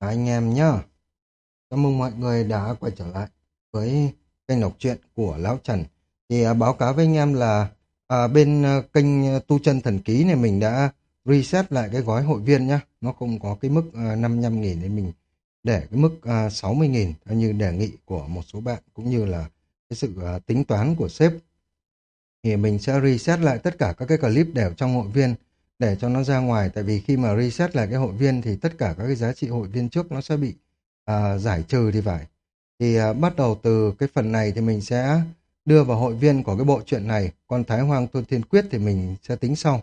anh em nhá. Chào mừng mọi người đã quay trở lại với kênh đọc truyện của Lão Trần. Thì à, báo cáo với anh em là à, bên à, kênh à, Tu Chân Thần Ký này mình đã reset lại cái gói hội viên nhá. Nó không có cái mức à, 55 nghìn nên mình để cái mức à, 60 nghìn theo như đề nghị của một số bạn cũng như là cái sự à, tính toán của sếp. Thì mình sẽ reset lại tất cả các cái clip đều trong hội viên để cho nó ra ngoài. Tại vì khi mà reset lại cái hội viên thì tất cả các cái giá trị hội viên trước nó sẽ bị à, giải trừ thì phải. Thì à, bắt đầu từ cái phần này thì mình sẽ đưa vào hội viên của cái bộ truyện này. Còn Thái Hoàng Tôn Thiên Quyết thì mình sẽ tính sau.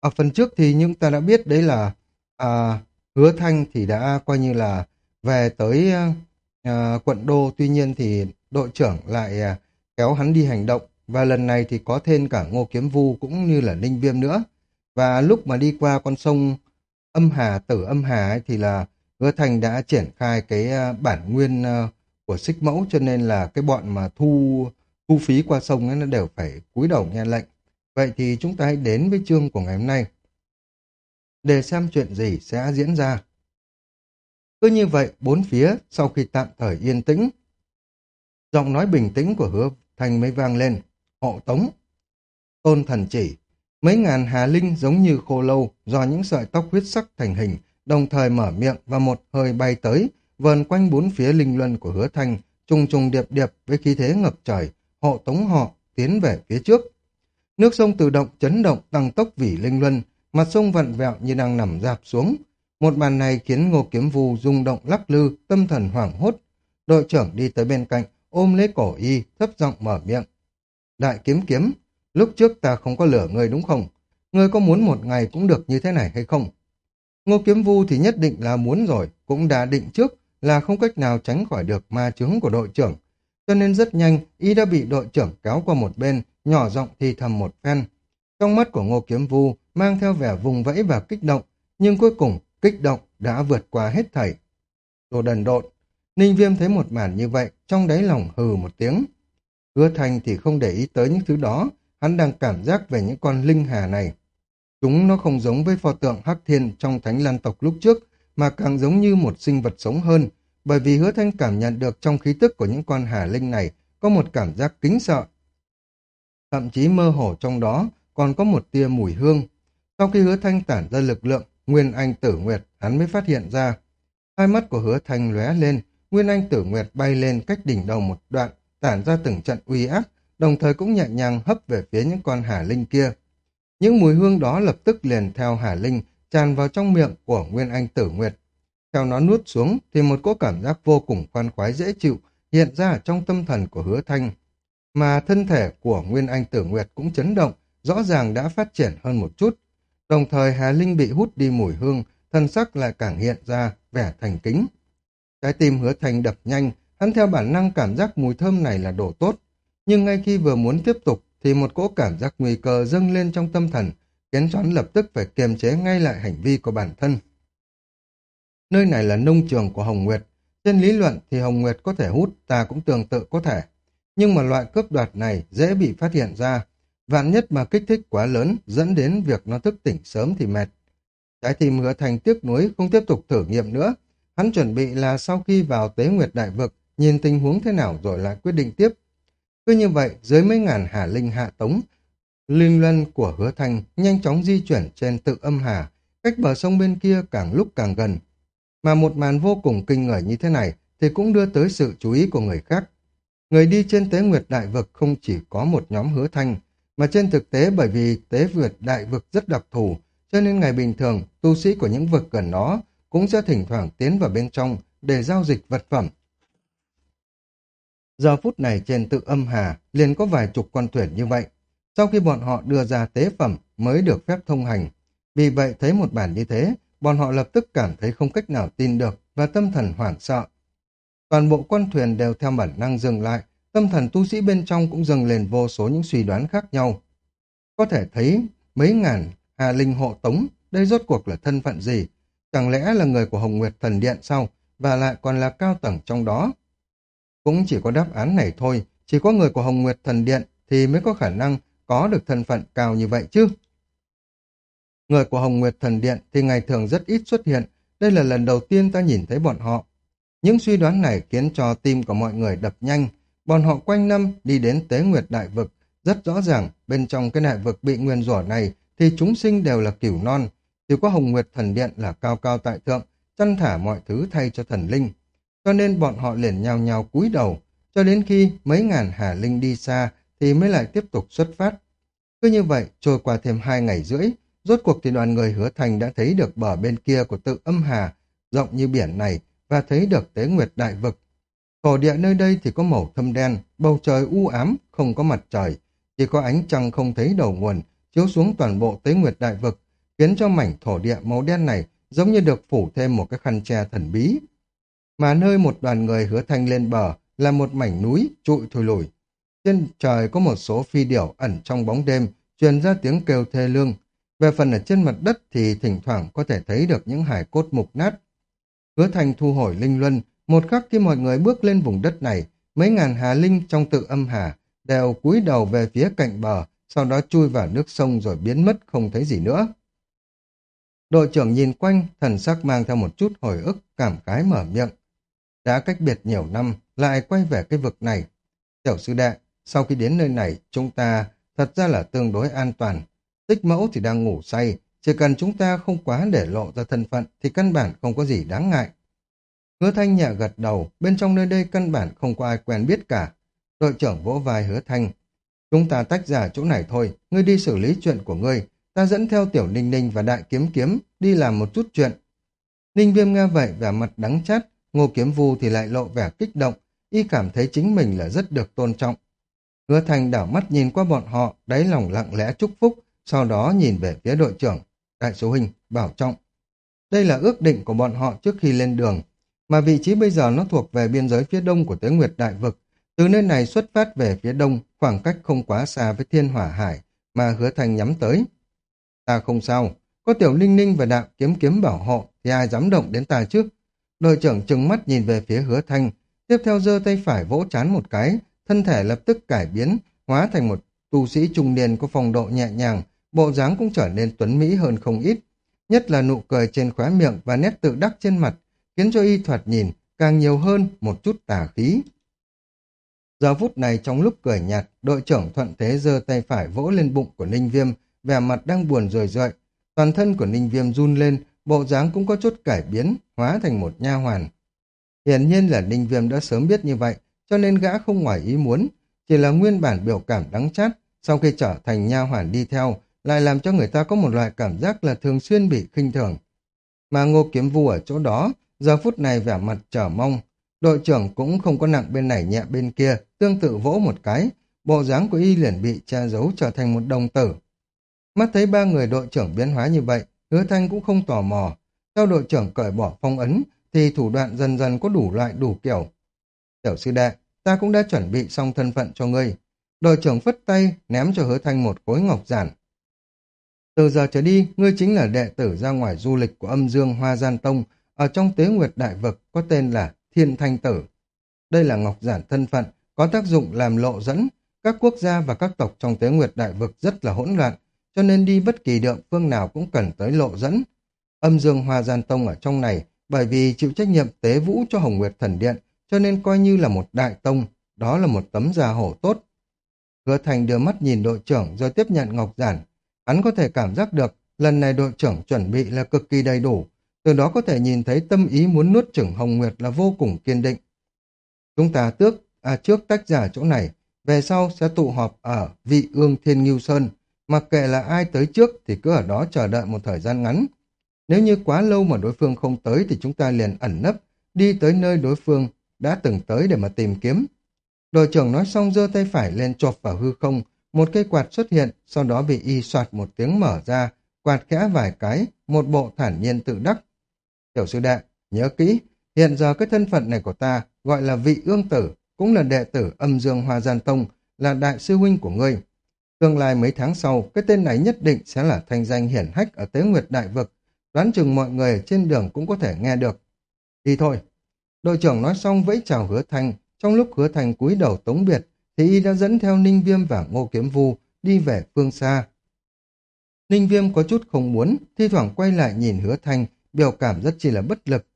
Ở phần trước thì chúng ta đã biết đấy là à, Hứa Thanh thì đã coi như là về tới à, quận đô. Tuy nhiên thì đội trưởng lại à, kéo hắn đi hành động. Và lần này thì có thêm cả Ngô Kiếm Vu cũng như là Ninh Viêm nữa và lúc mà đi qua con sông âm hà, tử âm hà ấy, thì là Hứa Thành đã triển khai cái à, bản nguyên à, của xích mẫu cho nên là cái bọn mà thu thu phí qua sông ấy nó đều phải cúi đầu nghe lệnh. Vậy thì chúng ta hãy đến với chương của ngày hôm nay để xem chuyện gì sẽ diễn ra. Cứ như vậy, bốn phía sau khi tạm thời yên tĩnh, giọng nói bình tĩnh của hứa thành mới vang lên, hộ tống. Tôn thần chỉ, Mấy ngàn hà linh giống như khô lâu do những sợi tóc huyết sắc thành hình, đồng thời mở miệng và một hơi bay tới, vờn quanh bốn phía linh luân của hứa thanh, trùng trùng điệp điệp với khí thế ngập trời, hộ tống họ tiến về phía trước. Nước sông tự động chấn động tăng tốc vỉ linh luân, mặt sông vặn vẹo như đang nằm dạp xuống. Một màn này khiến Ngô Kiếm Vu rung động lắc lư, tâm thần hoảng hốt. Đội trưởng đi tới bên cạnh, ôm lấy cổ y, thấp giọng mở miệng. Đại kiếm kiếm, Lúc trước ta không có lửa người đúng không? Ngươi có muốn một ngày cũng được như thế này hay không? Ngô Kiếm Vu thì nhất định là muốn rồi, cũng đã định trước là không cách nào tránh khỏi được ma chứng của đội trưởng. Cho nên rất nhanh, y đã bị đội trưởng kéo qua một bên, nhỏ giọng thì thầm một phen. Trong mắt của Ngô Kiếm Vu mang theo vẻ vùng vẫy và kích động, nhưng cuối cùng kích động đã vượt qua hết thảy. Đồ đần độn, Ninh Viêm thấy một màn như vậy, trong đáy lòng hừ một tiếng. Hứa Thành thì không để ý tới những thứ đó, hắn đang cảm giác về những con linh hà này. Chúng nó không giống với pho tượng Hắc Thiên trong Thánh Lan tộc lúc trước, mà càng giống như một sinh vật sống hơn, bởi vì hứa thanh cảm nhận được trong khí tức của những con hà linh này có một cảm giác kính sợ. Thậm chí mơ hồ trong đó còn có một tia mùi hương. Sau khi hứa thanh tản ra lực lượng, Nguyên Anh Tử Nguyệt, hắn mới phát hiện ra. Hai mắt của hứa thanh lóe lên, Nguyên Anh Tử Nguyệt bay lên cách đỉnh đầu một đoạn, tản ra từng trận uy áp, đồng thời cũng nhẹ nhàng hấp về phía những con hà linh kia. Những mùi hương đó lập tức liền theo hà linh tràn vào trong miệng của Nguyên Anh Tử Nguyệt. Theo nó nuốt xuống thì một cỗ cảm giác vô cùng khoan khoái dễ chịu hiện ra trong tâm thần của hứa thanh. Mà thân thể của Nguyên Anh Tử Nguyệt cũng chấn động, rõ ràng đã phát triển hơn một chút. Đồng thời Hà Linh bị hút đi mùi hương, thân sắc lại càng hiện ra vẻ thành kính. Trái tim hứa thanh đập nhanh, hắn theo bản năng cảm giác mùi thơm này là đồ tốt, nhưng ngay khi vừa muốn tiếp tục thì một cỗ cảm giác nguy cơ dâng lên trong tâm thần, khiến cho hắn lập tức phải kiềm chế ngay lại hành vi của bản thân. Nơi này là nông trường của Hồng Nguyệt. Trên lý luận thì Hồng Nguyệt có thể hút, ta cũng tương tự có thể. Nhưng mà loại cướp đoạt này dễ bị phát hiện ra. Vạn nhất mà kích thích quá lớn dẫn đến việc nó thức tỉnh sớm thì mệt. Trái tim hứa thành tiếc nuối không tiếp tục thử nghiệm nữa. Hắn chuẩn bị là sau khi vào tế nguyệt đại vực, nhìn tình huống thế nào rồi lại quyết định tiếp. Cứ như vậy, dưới mấy ngàn hà linh hạ tống, linh luân của hứa thanh nhanh chóng di chuyển trên tự âm hà, cách bờ sông bên kia càng lúc càng gần. Mà một màn vô cùng kinh ngợi như thế này thì cũng đưa tới sự chú ý của người khác. Người đi trên tế nguyệt đại vực không chỉ có một nhóm hứa thanh, mà trên thực tế bởi vì tế vượt đại vực rất đặc thù, cho nên ngày bình thường, tu sĩ của những vực gần đó cũng sẽ thỉnh thoảng tiến vào bên trong để giao dịch vật phẩm Giờ phút này trên tự âm hà liền có vài chục con thuyền như vậy. Sau khi bọn họ đưa ra tế phẩm mới được phép thông hành. Vì vậy thấy một bản như thế, bọn họ lập tức cảm thấy không cách nào tin được và tâm thần hoảng sợ. Toàn bộ con thuyền đều theo bản năng dừng lại, tâm thần tu sĩ bên trong cũng dâng lên vô số những suy đoán khác nhau. Có thể thấy mấy ngàn hà linh hộ tống, đây rốt cuộc là thân phận gì? Chẳng lẽ là người của Hồng Nguyệt Thần Điện sau, và lại còn là cao tầng trong đó? Cũng chỉ có đáp án này thôi, chỉ có người của Hồng Nguyệt Thần Điện thì mới có khả năng có được thân phận cao như vậy chứ. Người của Hồng Nguyệt Thần Điện thì ngày thường rất ít xuất hiện, đây là lần đầu tiên ta nhìn thấy bọn họ. Những suy đoán này khiến cho tim của mọi người đập nhanh. Bọn họ quanh năm đi đến tế nguyệt đại vực. Rất rõ ràng, bên trong cái đại vực bị nguyên rủa này thì chúng sinh đều là cửu non. Chỉ có Hồng Nguyệt Thần Điện là cao cao tại thượng, chăn thả mọi thứ thay cho thần linh. Cho nên bọn họ liền nhào nhào cúi đầu, cho đến khi mấy ngàn hà linh đi xa thì mới lại tiếp tục xuất phát. Cứ như vậy, trôi qua thêm hai ngày rưỡi, rốt cuộc thì đoàn người hứa thành đã thấy được bờ bên kia của tự âm hà, rộng như biển này, và thấy được tế nguyệt đại vực. Thổ địa nơi đây thì có màu thâm đen, bầu trời u ám, không có mặt trời, chỉ có ánh trăng không thấy đầu nguồn, chiếu xuống toàn bộ tế nguyệt đại vực, khiến cho mảnh thổ địa màu đen này giống như được phủ thêm một cái khăn che thần bí. Mà nơi một đoàn người hứa thanh lên bờ là một mảnh núi trụi thùi lùi. Trên trời có một số phi điểu ẩn trong bóng đêm, truyền ra tiếng kêu thê lương. Về phần ở trên mặt đất thì thỉnh thoảng có thể thấy được những hải cốt mục nát. Hứa thanh thu hồi linh luân, một khắc khi mọi người bước lên vùng đất này, mấy ngàn hà linh trong tự âm hà đều cúi đầu về phía cạnh bờ, sau đó chui vào nước sông rồi biến mất không thấy gì nữa. Đội trưởng nhìn quanh, thần sắc mang theo một chút hồi ức, cảm khái mở miệng. Đã cách biệt nhiều năm, lại quay về cái vực này. Tiểu sư đệ, sau khi đến nơi này, chúng ta thật ra là tương đối an toàn. Tích mẫu thì đang ngủ say, chỉ cần chúng ta không quá để lộ ra thân phận thì căn bản không có gì đáng ngại. Hứa Thanh nhẹ gật đầu, bên trong nơi đây căn bản không có ai quen biết cả. Đội trưởng vỗ vai Hứa Thanh. Chúng ta tách ra chỗ này thôi, ngươi đi xử lý chuyện của ngươi, ta dẫn theo Tiểu Ninh Ninh và Đại Kiếm Kiếm đi làm một chút chuyện. Ninh Viêm nghe vậy vẻ mặt đắng chát, Ngô Kiếm Vu thì lại lộ vẻ kích động, y cảm thấy chính mình là rất được tôn trọng. Hứa Thành đảo mắt nhìn qua bọn họ, đáy lòng lặng lẽ chúc phúc, sau đó nhìn về phía đội trưởng. Đại số hình, bảo trọng. Đây là ước định của bọn họ trước khi lên đường, mà vị trí bây giờ nó thuộc về biên giới phía đông của Tế Nguyệt Đại Vực. Từ nơi này xuất phát về phía đông, khoảng cách không quá xa với Thiên Hỏa Hải, mà hứa thành nhắm tới. Ta không sao, có Tiểu Linh Ninh và Đạo Kiếm Kiếm bảo hộ, thì ai dám động đến ta trước. Đội trưởng trừng mắt nhìn về phía hứa thanh, tiếp theo giơ tay phải vỗ chán một cái, thân thể lập tức cải biến, hóa thành một tu sĩ trung niên có phong độ nhẹ nhàng, bộ dáng cũng trở nên tuấn mỹ hơn không ít. Nhất là nụ cười trên khóe miệng và nét tự đắc trên mặt, khiến cho y thoạt nhìn càng nhiều hơn một chút tà khí. Giờ phút này trong lúc cười nhạt, đội trưởng thuận thế giơ tay phải vỗ lên bụng của Ninh Viêm, vẻ mặt đang buồn rười rợi. Toàn thân của Ninh Viêm run lên, bộ dáng cũng có chút cải biến, hóa thành một nha hoàn. Hiển nhiên là Ninh Viêm đã sớm biết như vậy, cho nên gã không ngoài ý muốn, chỉ là nguyên bản biểu cảm đắng chát, sau khi trở thành nha hoàn đi theo, lại làm cho người ta có một loại cảm giác là thường xuyên bị khinh thường. Mà ngô kiếm vu ở chỗ đó, giờ phút này vẻ mặt trở mong, đội trưởng cũng không có nặng bên này nhẹ bên kia, tương tự vỗ một cái, bộ dáng của y liền bị che giấu trở thành một đồng tử. Mắt thấy ba người đội trưởng biến hóa như vậy, hứa thanh cũng không tò mò. Theo đội trưởng cởi bỏ phong ấn, thì thủ đoạn dần dần có đủ loại đủ kiểu. Tiểu sư đệ, ta cũng đã chuẩn bị xong thân phận cho ngươi. Đội trưởng phất tay, ném cho hứa thanh một khối ngọc giản. Từ giờ trở đi, ngươi chính là đệ tử ra ngoài du lịch của âm dương Hoa Gian Tông, ở trong tế nguyệt đại vực có tên là Thiên Thanh Tử. Đây là ngọc giản thân phận, có tác dụng làm lộ dẫn. Các quốc gia và các tộc trong tế nguyệt đại vực rất là hỗn loạn, cho nên đi bất kỳ địa phương nào cũng cần tới lộ dẫn. Âm dương Hoa Gian Tông ở trong này, bởi vì chịu trách nhiệm tế vũ cho Hồng Nguyệt Thần Điện, cho nên coi như là một đại tông, đó là một tấm da hổ tốt. Hứa Thành đưa mắt nhìn đội trưởng rồi tiếp nhận ngọc giản. Hắn có thể cảm giác được lần này đội trưởng chuẩn bị là cực kỳ đầy đủ, từ đó có thể nhìn thấy tâm ý muốn nuốt chửng Hồng Nguyệt là vô cùng kiên định. Chúng ta tước, à trước tách ra chỗ này, về sau sẽ tụ họp ở vị ương Thiên Nghiêu Sơn, mặc kệ là ai tới trước thì cứ ở đó chờ đợi một thời gian ngắn. Nếu như quá lâu mà đối phương không tới thì chúng ta liền ẩn nấp, đi tới nơi đối phương đã từng tới để mà tìm kiếm. Đội trưởng nói xong giơ tay phải lên chộp vào hư không, một cây quạt xuất hiện, sau đó bị y soạt một tiếng mở ra, quạt khẽ vài cái, một bộ thản nhiên tự đắc. Tiểu sư đệ, nhớ kỹ, hiện giờ cái thân phận này của ta gọi là vị ương tử, cũng là đệ tử âm dương hoa gian tông, là đại sư huynh của ngươi. Tương lai mấy tháng sau, cái tên này nhất định sẽ là thanh danh hiển hách ở Tế Nguyệt Đại Vực, đoán chừng mọi người trên đường cũng có thể nghe được. Đi thôi. Đội trưởng nói xong vẫy chào hứa thanh, trong lúc hứa thanh cúi đầu tống biệt, thì y đã dẫn theo Ninh Viêm và Ngô Kiếm Vu đi về phương xa. Ninh Viêm có chút không muốn, thi thoảng quay lại nhìn hứa thanh, biểu cảm rất chỉ là bất lực.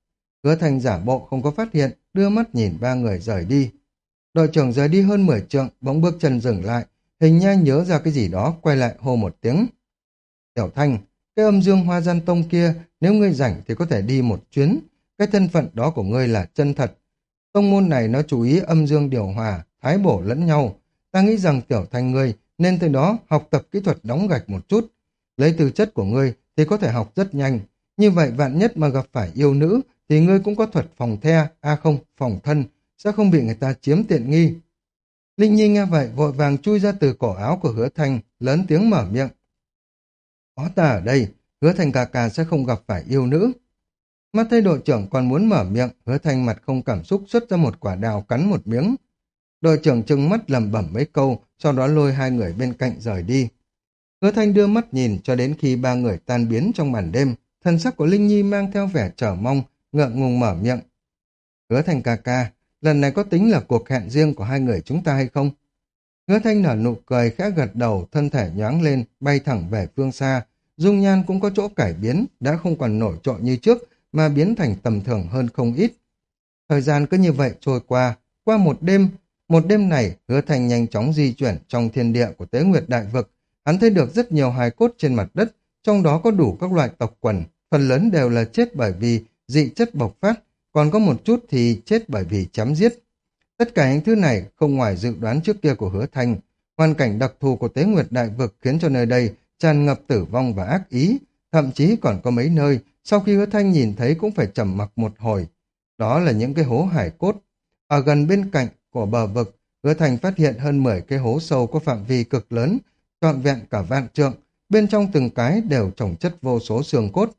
Hứa Thành giả bộ không có phát hiện, đưa mắt nhìn ba người rời đi. Đội trưởng rời đi hơn 10 trượng, bóng bước chân dừng lại, hình như nhớ ra cái gì đó, quay lại hô một tiếng. Tiểu Thanh, cái âm dương hoa gian tông kia, nếu ngươi rảnh thì có thể đi một chuyến. Cái thân phận đó của ngươi là chân thật. Tông môn này nó chú ý âm dương điều hòa, thái bổ lẫn nhau. Ta nghĩ rằng Tiểu Thanh ngươi nên từ đó học tập kỹ thuật đóng gạch một chút. Lấy từ chất của ngươi thì có thể học rất nhanh. Như vậy vạn nhất mà gặp phải yêu nữ thì ngươi cũng có thuật phòng the, a à không, phòng thân, sẽ không bị người ta chiếm tiện nghi. Linh Nhi nghe vậy vội vàng chui ra từ cổ áo của hứa thanh, lớn tiếng mở miệng. Có ta ở đây, hứa thanh ca ca sẽ không gặp phải yêu nữ. Mắt thấy đội trưởng còn muốn mở miệng, hứa thanh mặt không cảm xúc xuất ra một quả đào cắn một miếng. Đội trưởng trừng mắt lầm bẩm mấy câu, sau đó lôi hai người bên cạnh rời đi. Hứa thanh đưa mắt nhìn cho đến khi ba người tan biến trong màn đêm, thân sắc của Linh Nhi mang theo vẻ trở mong, ngượng ngùng mở miệng. Hứa thanh ca ca, lần này có tính là cuộc hẹn riêng của hai người chúng ta hay không? Hứa thanh nở nụ cười khẽ gật đầu, thân thể nhoáng lên, bay thẳng về phương xa. Dung nhan cũng có chỗ cải biến, đã không còn nổi trội như trước, mà biến thành tầm thường hơn không ít. Thời gian cứ như vậy trôi qua, qua một đêm, một đêm này hứa thanh nhanh chóng di chuyển trong thiên địa của tế nguyệt đại vực. Hắn thấy được rất nhiều hài cốt trên mặt đất, trong đó có đủ các loại tộc quần, phần lớn đều là chết bởi vì dị chất bộc phát, còn có một chút thì chết bởi vì chém giết. Tất cả những thứ này không ngoài dự đoán trước kia của hứa thanh. Hoàn cảnh đặc thù của tế nguyệt đại vực khiến cho nơi đây tràn ngập tử vong và ác ý, thậm chí còn có mấy nơi sau khi hứa thanh nhìn thấy cũng phải trầm mặc một hồi. Đó là những cái hố hải cốt. Ở gần bên cạnh của bờ vực, hứa thanh phát hiện hơn 10 cái hố sâu có phạm vi cực lớn, trọn vẹn cả vạn trượng, bên trong từng cái đều trồng chất vô số xương cốt.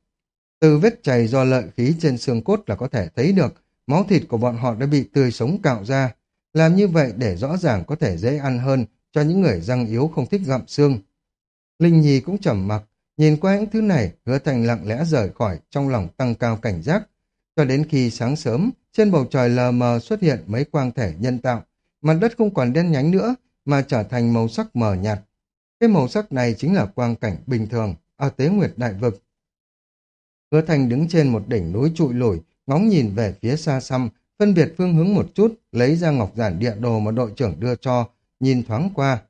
Từ vết chảy do lợi khí trên xương cốt là có thể thấy được máu thịt của bọn họ đã bị tươi sống cạo ra. Làm như vậy để rõ ràng có thể dễ ăn hơn cho những người răng yếu không thích gặm xương. Linh Nhi cũng trầm mặc, nhìn qua những thứ này, hứa thành lặng lẽ rời khỏi, trong lòng tăng cao cảnh giác. Cho đến khi sáng sớm, trên bầu trời lờ mờ xuất hiện mấy quang thể nhân tạo, mặt đất không còn đen nhánh nữa, mà trở thành màu sắc mờ nhạt. Cái màu sắc này chính là quang cảnh bình thường ở tế nguyệt đại vực. Hứa Thành đứng trên một đỉnh núi trụi lủi, ngóng nhìn về phía xa xăm, phân biệt phương hướng một chút, lấy ra ngọc giản địa đồ mà đội trưởng đưa cho, nhìn thoáng qua.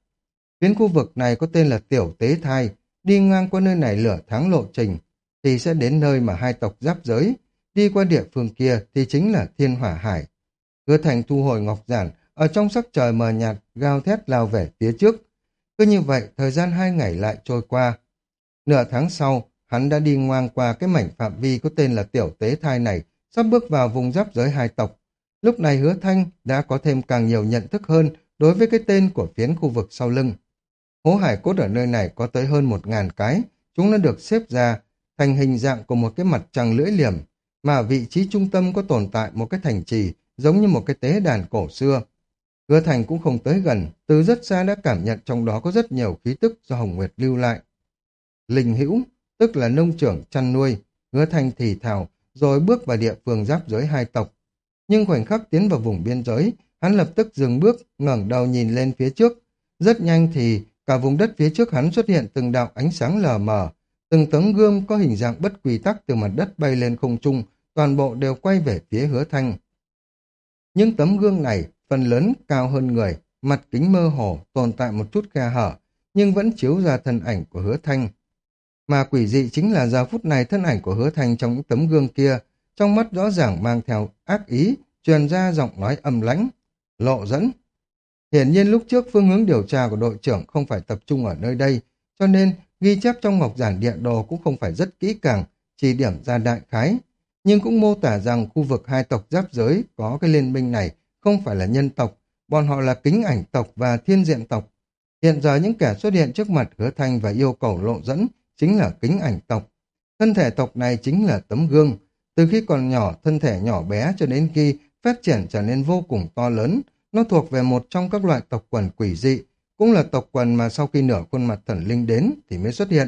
Phiến khu vực này có tên là Tiểu Tế Thai, đi ngang qua nơi này lửa tháng lộ trình, thì sẽ đến nơi mà hai tộc giáp giới, đi qua địa phương kia thì chính là Thiên Hỏa Hải. Hứa Thành thu hồi ngọc giản, ở trong sắc trời mờ nhạt, gao thét lao về phía trước. Cứ như vậy, thời gian hai ngày lại trôi qua. Nửa tháng sau, hắn đã đi ngoang qua cái mảnh phạm vi có tên là Tiểu Tế Thai này, sắp bước vào vùng giáp giới hai tộc. Lúc này hứa thanh đã có thêm càng nhiều nhận thức hơn đối với cái tên của phiến khu vực sau lưng. Hố hải cốt ở nơi này có tới hơn một ngàn cái, chúng đã được xếp ra thành hình dạng của một cái mặt trăng lưỡi liềm, mà vị trí trung tâm có tồn tại một cái thành trì giống như một cái tế đàn cổ xưa. Hứa thành cũng không tới gần, từ rất xa đã cảm nhận trong đó có rất nhiều khí tức do Hồng Nguyệt lưu lại. Linh hữu, tức là nông trưởng chăn nuôi, hứa Thanh thì thào, rồi bước vào địa phương giáp giới hai tộc. Nhưng khoảnh khắc tiến vào vùng biên giới, hắn lập tức dừng bước, ngẩng đầu nhìn lên phía trước. Rất nhanh thì cả vùng đất phía trước hắn xuất hiện từng đạo ánh sáng lờ mờ, từng tấm gương có hình dạng bất quy tắc từ mặt đất bay lên không trung, toàn bộ đều quay về phía hứa thanh. Những tấm gương này phần lớn cao hơn người, mặt kính mơ hồ, tồn tại một chút khe hở, nhưng vẫn chiếu ra thân ảnh của hứa thanh. Mà quỷ dị chính là giờ phút này thân ảnh của hứa thanh trong những tấm gương kia, trong mắt rõ ràng mang theo ác ý, truyền ra giọng nói âm lãnh, lộ dẫn. Hiển nhiên lúc trước phương hướng điều tra của đội trưởng không phải tập trung ở nơi đây, cho nên ghi chép trong ngọc giản địa đồ cũng không phải rất kỹ càng, chỉ điểm ra đại khái. Nhưng cũng mô tả rằng khu vực hai tộc giáp giới có cái liên minh này không phải là nhân tộc, bọn họ là kính ảnh tộc và thiên diện tộc. Hiện giờ những kẻ xuất hiện trước mặt hứa thanh và yêu cầu lộ dẫn chính là kính ảnh tộc. Thân thể tộc này chính là tấm gương. Từ khi còn nhỏ, thân thể nhỏ bé cho đến khi phát triển trở nên vô cùng to lớn, nó thuộc về một trong các loại tộc quần quỷ dị, cũng là tộc quần mà sau khi nửa khuôn mặt thần linh đến thì mới xuất hiện.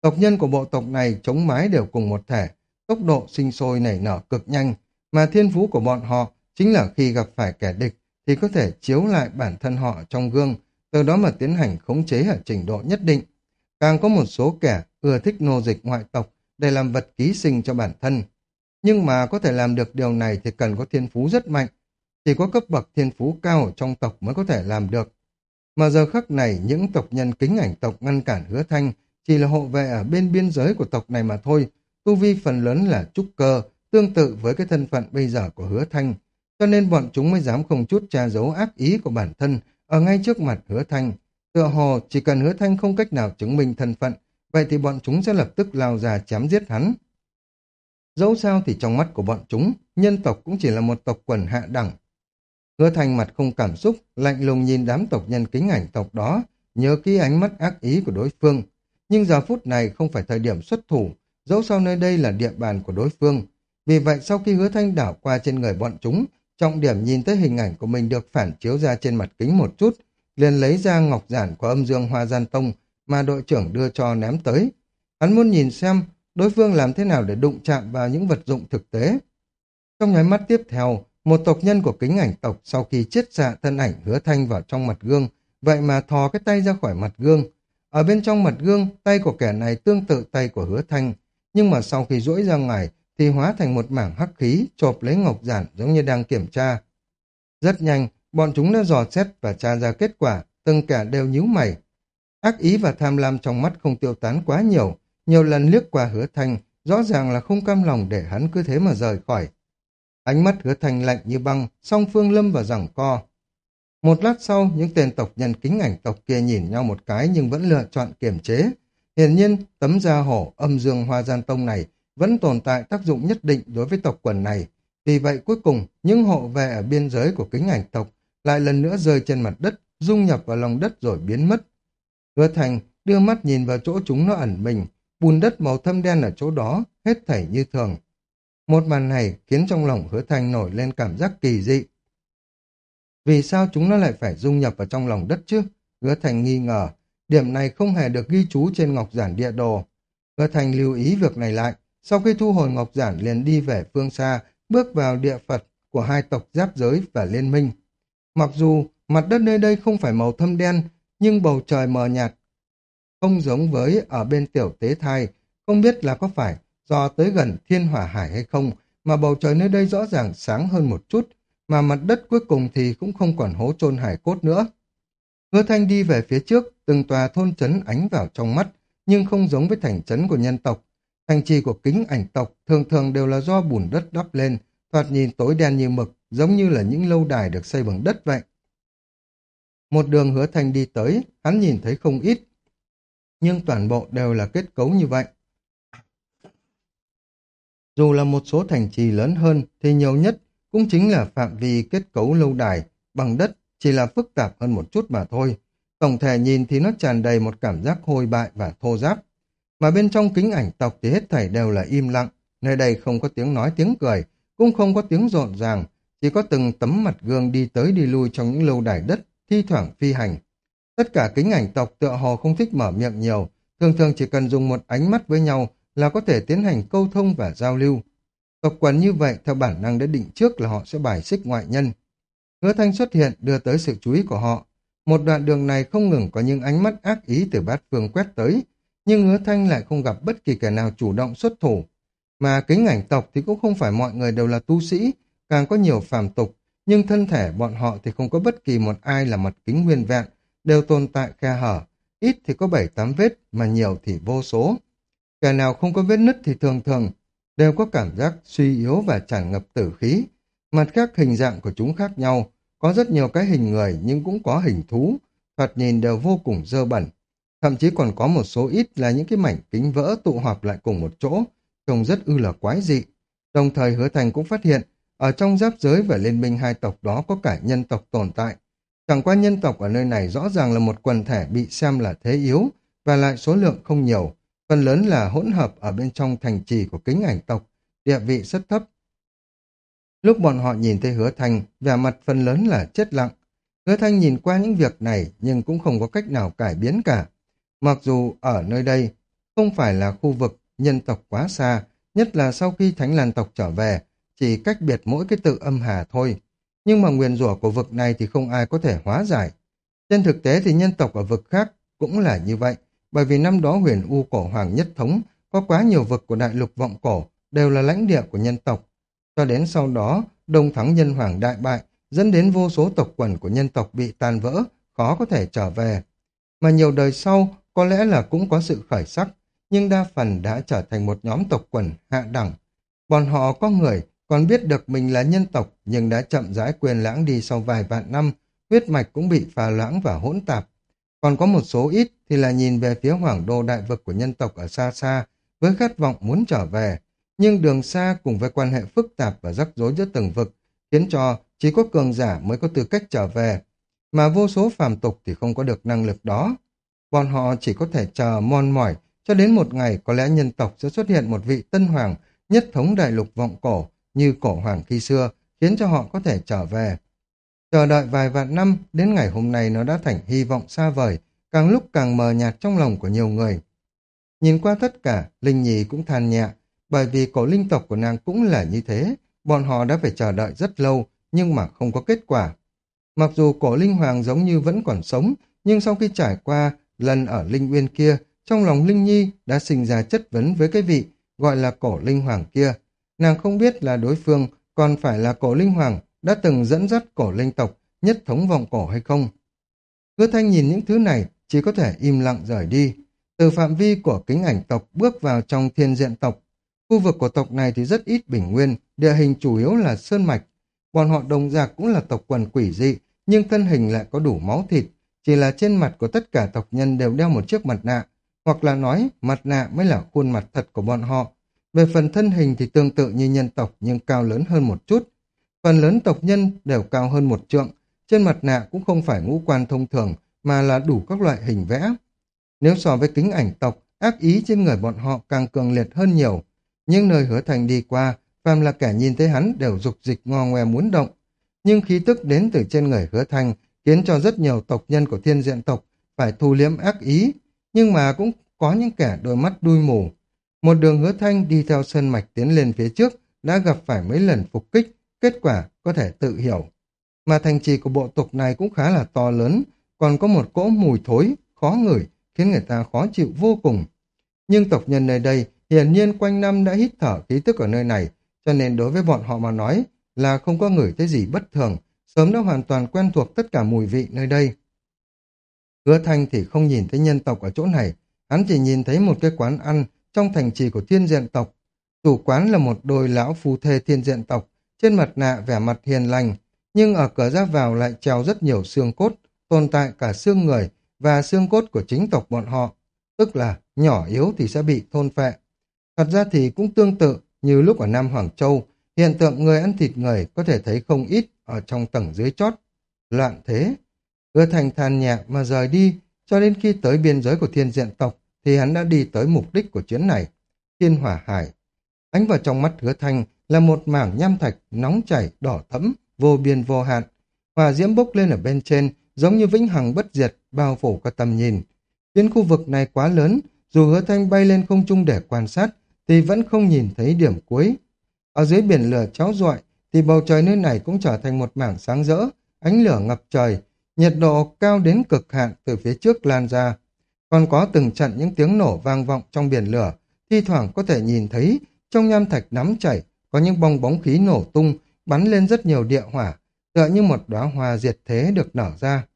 Tộc nhân của bộ tộc này chống mái đều cùng một thể, tốc độ sinh sôi nảy nở cực nhanh, mà thiên phú của bọn họ chính là khi gặp phải kẻ địch thì có thể chiếu lại bản thân họ trong gương, từ đó mà tiến hành khống chế ở trình độ nhất định. Càng có một số kẻ ưa thích nô dịch ngoại tộc, để làm vật ký sinh cho bản thân. Nhưng mà có thể làm được điều này thì cần có thiên phú rất mạnh. Chỉ có cấp bậc thiên phú cao ở trong tộc mới có thể làm được. Mà giờ khắc này, những tộc nhân kính ảnh tộc ngăn cản hứa thanh chỉ là hộ vệ ở bên biên giới của tộc này mà thôi. Tu vi phần lớn là trúc cơ, tương tự với cái thân phận bây giờ của hứa thanh. Cho nên bọn chúng mới dám không chút tra giấu ác ý của bản thân ở ngay trước mặt hứa thanh. Tựa hồ chỉ cần hứa thanh không cách nào chứng minh thân phận, vậy thì bọn chúng sẽ lập tức lao ra chém giết hắn. Dẫu sao thì trong mắt của bọn chúng, nhân tộc cũng chỉ là một tộc quần hạ đẳng. Hứa thanh mặt không cảm xúc, lạnh lùng nhìn đám tộc nhân kính ảnh tộc đó, nhớ kỹ ánh mắt ác ý của đối phương. Nhưng giờ phút này không phải thời điểm xuất thủ, dẫu sao nơi đây là địa bàn của đối phương. Vì vậy sau khi hứa thanh đảo qua trên người bọn chúng, trọng điểm nhìn tới hình ảnh của mình được phản chiếu ra trên mặt kính một chút, liền lấy ra ngọc giản của âm dương hoa gian tông mà đội trưởng đưa cho ném tới. Hắn muốn nhìn xem đối phương làm thế nào để đụng chạm vào những vật dụng thực tế. Trong nháy mắt tiếp theo, một tộc nhân của kính ảnh tộc sau khi chiết xạ thân ảnh hứa thanh vào trong mặt gương, vậy mà thò cái tay ra khỏi mặt gương. Ở bên trong mặt gương, tay của kẻ này tương tự tay của hứa thanh, nhưng mà sau khi duỗi ra ngoài thì hóa thành một mảng hắc khí chộp lấy ngọc giản giống như đang kiểm tra. Rất nhanh, bọn chúng đã dò xét và tra ra kết quả, từng cả đều nhíu mày. Ác ý và tham lam trong mắt không tiêu tán quá nhiều, nhiều lần liếc qua hứa thanh, rõ ràng là không cam lòng để hắn cứ thế mà rời khỏi. Ánh mắt hứa thanh lạnh như băng, song phương lâm vào rằng co. Một lát sau, những tên tộc nhân kính ảnh tộc kia nhìn nhau một cái nhưng vẫn lựa chọn kiềm chế. Hiển nhiên, tấm da hổ âm dương hoa gian tông này vẫn tồn tại tác dụng nhất định đối với tộc quần này. Vì vậy cuối cùng, những hộ vệ ở biên giới của kính ảnh tộc lại lần nữa rơi trên mặt đất, dung nhập vào lòng đất rồi biến mất. Hứa thành đưa mắt nhìn vào chỗ chúng nó ẩn mình, bùn đất màu thâm đen ở chỗ đó, hết thảy như thường. Một màn này khiến trong lòng hứa thành nổi lên cảm giác kỳ dị. Vì sao chúng nó lại phải dung nhập vào trong lòng đất chứ? Hứa thành nghi ngờ, điểm này không hề được ghi chú trên ngọc giản địa đồ. Hứa thành lưu ý việc này lại, sau khi thu hồi ngọc giản liền đi về phương xa, bước vào địa Phật của hai tộc giáp giới và liên minh. Mặc dù mặt đất nơi đây không phải màu thâm đen, nhưng bầu trời mờ nhạt, không giống với ở bên tiểu tế thai, không biết là có phải do tới gần thiên hỏa hải hay không, mà bầu trời nơi đây rõ ràng sáng hơn một chút, mà mặt đất cuối cùng thì cũng không còn hố chôn hải cốt nữa. Hứa thanh đi về phía trước, từng tòa thôn trấn ánh vào trong mắt, nhưng không giống với thành trấn của nhân tộc. Thành trì của kính ảnh tộc thường thường đều là do bùn đất đắp lên, thoạt nhìn tối đen như mực, giống như là những lâu đài được xây bằng đất vậy. Một đường hứa thanh đi tới, hắn nhìn thấy không ít, nhưng toàn bộ đều là kết cấu như vậy. Dù là một số thành trì lớn hơn thì nhiều nhất cũng chính là phạm vi kết cấu lâu đài bằng đất chỉ là phức tạp hơn một chút mà thôi. Tổng thể nhìn thì nó tràn đầy một cảm giác hôi bại và thô giáp. Mà bên trong kính ảnh tộc thì hết thảy đều là im lặng, nơi đây không có tiếng nói tiếng cười, cũng không có tiếng rộn ràng, chỉ có từng tấm mặt gương đi tới đi lui trong những lâu đài đất, thi thoảng phi hành. Tất cả kính ảnh tộc tựa hồ không thích mở miệng nhiều, thường thường chỉ cần dùng một ánh mắt với nhau là có thể tiến hành câu thông và giao lưu. Tộc quần như vậy theo bản năng đã định trước là họ sẽ bài xích ngoại nhân. Hứa thanh xuất hiện đưa tới sự chú ý của họ. Một đoạn đường này không ngừng có những ánh mắt ác ý từ bát phương quét tới, nhưng hứa thanh lại không gặp bất kỳ kẻ nào chủ động xuất thủ. Mà kính ảnh tộc thì cũng không phải mọi người đều là tu sĩ, càng có nhiều phàm tục, nhưng thân thể bọn họ thì không có bất kỳ một ai là mặt kính nguyên vẹn, đều tồn tại khe hở, ít thì có bảy tám vết, mà nhiều thì vô số. Kẻ nào không có vết nứt thì thường thường đều có cảm giác suy yếu và tràn ngập tử khí. Mặt khác hình dạng của chúng khác nhau, có rất nhiều cái hình người nhưng cũng có hình thú, thoạt nhìn đều vô cùng dơ bẩn. Thậm chí còn có một số ít là những cái mảnh kính vỡ tụ họp lại cùng một chỗ, trông rất ư là quái dị. Đồng thời hứa thành cũng phát hiện, ở trong giáp giới và liên minh hai tộc đó có cả nhân tộc tồn tại. Chẳng qua nhân tộc ở nơi này rõ ràng là một quần thể bị xem là thế yếu và lại số lượng không nhiều, phần lớn là hỗn hợp ở bên trong thành trì của kính ảnh tộc, địa vị rất thấp. Lúc bọn họ nhìn thấy hứa thanh, vẻ mặt phần lớn là chết lặng. Hứa thanh nhìn qua những việc này nhưng cũng không có cách nào cải biến cả. Mặc dù ở nơi đây không phải là khu vực nhân tộc quá xa, nhất là sau khi thánh làn tộc trở về, chỉ cách biệt mỗi cái tự âm hà thôi. Nhưng mà nguyền rủa của vực này thì không ai có thể hóa giải. Trên thực tế thì nhân tộc ở vực khác cũng là như vậy, bởi vì năm đó huyền U cổ hoàng nhất thống có quá nhiều vực của đại lục vọng cổ, đều là lãnh địa của nhân tộc. Cho đến sau đó, Đông Thắng Nhân Hoàng đại bại, dẫn đến vô số tộc quần của nhân tộc bị tan vỡ, khó có thể trở về. Mà nhiều đời sau, có lẽ là cũng có sự khởi sắc, nhưng đa phần đã trở thành một nhóm tộc quần hạ đẳng. Bọn họ có người còn biết được mình là nhân tộc nhưng đã chậm rãi quên lãng đi sau vài vạn năm, huyết mạch cũng bị pha loãng và hỗn tạp. Còn có một số ít thì là nhìn về phía hoàng đô đại vực của nhân tộc ở xa xa, với khát vọng muốn trở về. Nhưng đường xa cùng với quan hệ phức tạp và rắc rối giữa từng vực, khiến cho chỉ có cường giả mới có tư cách trở về, mà vô số phàm tục thì không có được năng lực đó. Bọn họ chỉ có thể chờ mòn mỏi cho đến một ngày có lẽ nhân tộc sẽ xuất hiện một vị tân hoàng nhất thống đại lục vọng cổ như cổ hoàng khi xưa, khiến cho họ có thể trở về. Chờ đợi vài vạn năm, đến ngày hôm nay nó đã thành hy vọng xa vời, càng lúc càng mờ nhạt trong lòng của nhiều người. Nhìn qua tất cả, Linh Nhi cũng than nhẹ, bởi vì cổ linh tộc của nàng cũng là như thế, bọn họ đã phải chờ đợi rất lâu, nhưng mà không có kết quả. Mặc dù cổ linh hoàng giống như vẫn còn sống, nhưng sau khi trải qua lần ở Linh Uyên kia, trong lòng Linh Nhi đã sinh ra chất vấn với cái vị gọi là cổ linh hoàng kia. Nàng không biết là đối phương còn phải là cổ linh hoàng đã từng dẫn dắt cổ linh tộc nhất thống vòng cổ hay không. Hứa thanh nhìn những thứ này chỉ có thể im lặng rời đi. Từ phạm vi của kính ảnh tộc bước vào trong thiên diện tộc. Khu vực của tộc này thì rất ít bình nguyên, địa hình chủ yếu là sơn mạch. Bọn họ đồng giặc cũng là tộc quần quỷ dị, nhưng thân hình lại có đủ máu thịt. Chỉ là trên mặt của tất cả tộc nhân đều đeo một chiếc mặt nạ, hoặc là nói mặt nạ mới là khuôn mặt thật của bọn họ. Về phần thân hình thì tương tự như nhân tộc nhưng cao lớn hơn một chút. Phần lớn tộc nhân đều cao hơn một trượng, trên mặt nạ cũng không phải ngũ quan thông thường mà là đủ các loại hình vẽ. Nếu so với kính ảnh tộc, ác ý trên người bọn họ càng cường liệt hơn nhiều. Nhưng nơi hứa thành đi qua, phàm là kẻ nhìn thấy hắn đều dục dịch ngo ngoe muốn động. Nhưng khí tức đến từ trên người hứa thành khiến cho rất nhiều tộc nhân của thiên diện tộc phải thu liếm ác ý, nhưng mà cũng có những kẻ đôi mắt đuôi mù. Một đường hứa thanh đi theo sơn mạch tiến lên phía trước đã gặp phải mấy lần phục kích, kết quả có thể tự hiểu. Mà thành trì của bộ tộc này cũng khá là to lớn, còn có một cỗ mùi thối, khó ngửi, khiến người ta khó chịu vô cùng. Nhưng tộc nhân nơi đây hiển nhiên quanh năm đã hít thở khí tức ở nơi này, cho nên đối với bọn họ mà nói là không có ngửi thấy gì bất thường, sớm đã hoàn toàn quen thuộc tất cả mùi vị nơi đây. Hứa Thanh thì không nhìn thấy nhân tộc ở chỗ này, hắn chỉ nhìn thấy một cái quán ăn trong thành trì của thiên diện tộc. Chủ quán là một đôi lão phu thê thiên diện tộc, trên mặt nạ vẻ mặt hiền lành, nhưng ở cửa ra vào lại treo rất nhiều xương cốt, tồn tại cả xương người và xương cốt của chính tộc bọn họ, tức là nhỏ yếu thì sẽ bị thôn phệ. Thật ra thì cũng tương tự như lúc ở Nam Hoàng Châu, hiện tượng người ăn thịt người có thể thấy không ít ở trong tầng dưới chót. Loạn thế. ưa thành than nhẹ mà rời đi, cho đến khi tới biên giới của thiên diện tộc, thì hắn đã đi tới mục đích của chuyến này. Thiên hỏa hải. Ánh vào trong mắt hứa thanh là một mảng nham thạch nóng chảy, đỏ thẫm, vô biên vô hạn. Hỏa diễm bốc lên ở bên trên, giống như vĩnh hằng bất diệt, bao phủ cả tầm nhìn. Trên khu vực này quá lớn, dù hứa thanh bay lên không trung để quan sát, thì vẫn không nhìn thấy điểm cuối. Ở dưới biển lửa cháo rọi, thì bầu trời nơi này cũng trở thành một mảng sáng rỡ, ánh lửa ngập trời, nhiệt độ cao đến cực hạn từ phía trước lan ra. Còn có từng trận những tiếng nổ vang vọng trong biển lửa, thi thoảng có thể nhìn thấy trong nham thạch nắm chảy có những bong bóng khí nổ tung, bắn lên rất nhiều địa hỏa, tựa như một đóa hoa diệt thế được nở ra.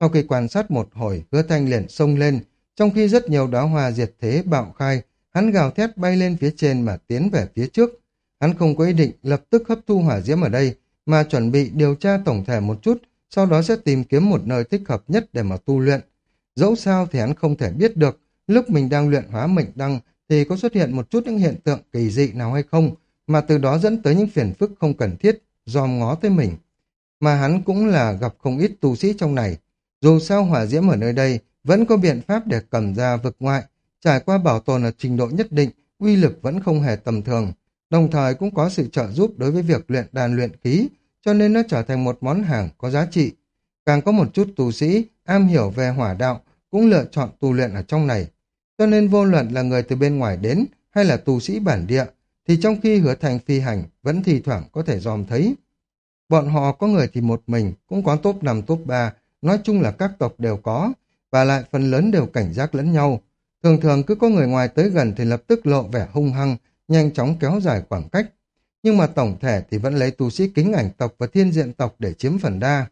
Sau khi quan sát một hồi, hứa thanh liền xông lên, trong khi rất nhiều đóa hoa diệt thế bạo khai, hắn gào thét bay lên phía trên mà tiến về phía trước. Hắn không có ý định lập tức hấp thu hỏa diễm ở đây, mà chuẩn bị điều tra tổng thể một chút, sau đó sẽ tìm kiếm một nơi thích hợp nhất để mà tu luyện. Dẫu sao thì hắn không thể biết được, lúc mình đang luyện hóa mệnh đăng thì có xuất hiện một chút những hiện tượng kỳ dị nào hay không, mà từ đó dẫn tới những phiền phức không cần thiết, dòm ngó tới mình. Mà hắn cũng là gặp không ít tu sĩ trong này. Dù sao hỏa diễm ở nơi đây vẫn có biện pháp để cầm ra vực ngoại, trải qua bảo tồn ở trình độ nhất định, uy lực vẫn không hề tầm thường, đồng thời cũng có sự trợ giúp đối với việc luyện đàn luyện khí, cho nên nó trở thành một món hàng có giá trị. Càng có một chút tu sĩ am hiểu về hỏa đạo cũng lựa chọn tu luyện ở trong này. Cho nên vô luận là người từ bên ngoài đến hay là tu sĩ bản địa, thì trong khi hứa thành phi hành vẫn thi thoảng có thể dòm thấy. Bọn họ có người thì một mình, cũng có top 5 top 3, nói chung là các tộc đều có, và lại phần lớn đều cảnh giác lẫn nhau. Thường thường cứ có người ngoài tới gần thì lập tức lộ vẻ hung hăng, nhanh chóng kéo dài khoảng cách. Nhưng mà tổng thể thì vẫn lấy tu sĩ kính ảnh tộc và thiên diện tộc để chiếm phần đa.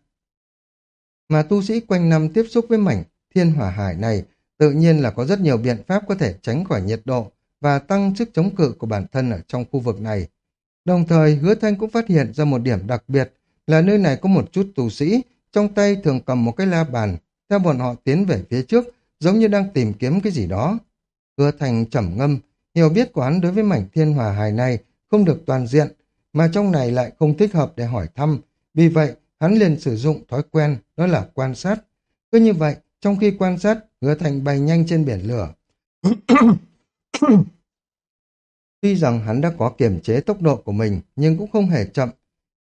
Mà tu sĩ quanh năm tiếp xúc với mảnh thiên hỏa hải này tự nhiên là có rất nhiều biện pháp có thể tránh khỏi nhiệt độ và tăng sức chống cự của bản thân ở trong khu vực này. Đồng thời, Hứa Thanh cũng phát hiện ra một điểm đặc biệt là nơi này có một chút tu sĩ, trong tay thường cầm một cái la bàn, theo bọn họ tiến về phía trước, giống như đang tìm kiếm cái gì đó. Hứa Thanh trầm ngâm, hiểu biết của hắn đối với mảnh thiên hòa hài này không được toàn diện, mà trong này lại không thích hợp để hỏi thăm. Vì vậy, hắn liền sử dụng thói quen, đó là quan sát. Cứ như vậy, trong khi quan sát, hứa thành bay nhanh trên biển lửa. Tuy rằng hắn đã có kiềm chế tốc độ của mình, nhưng cũng không hề chậm.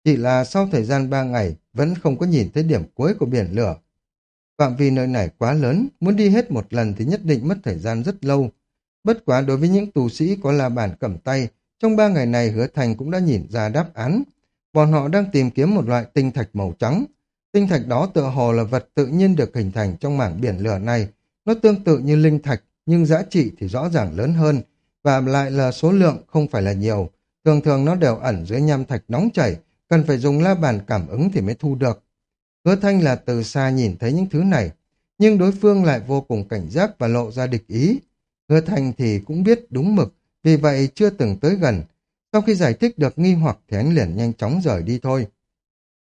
Chỉ là sau thời gian ba ngày, vẫn không có nhìn thấy điểm cuối của biển lửa. Phạm vi nơi này quá lớn, muốn đi hết một lần thì nhất định mất thời gian rất lâu. Bất quá đối với những tù sĩ có la bàn cầm tay, trong ba ngày này hứa thành cũng đã nhìn ra đáp án. Bọn họ đang tìm kiếm một loại tinh thạch màu trắng. Tinh thạch đó tựa hồ là vật tự nhiên được hình thành trong mảng biển lửa này. Nó tương tự như linh thạch, nhưng giá trị thì rõ ràng lớn hơn, và lại là số lượng không phải là nhiều. Thường thường nó đều ẩn dưới nham thạch nóng chảy, cần phải dùng la bàn cảm ứng thì mới thu được. Hứa Thanh là từ xa nhìn thấy những thứ này, nhưng đối phương lại vô cùng cảnh giác và lộ ra địch ý. Hứa Thanh thì cũng biết đúng mực, vì vậy chưa từng tới gần. Sau khi giải thích được nghi hoặc thì anh liền nhanh chóng rời đi thôi.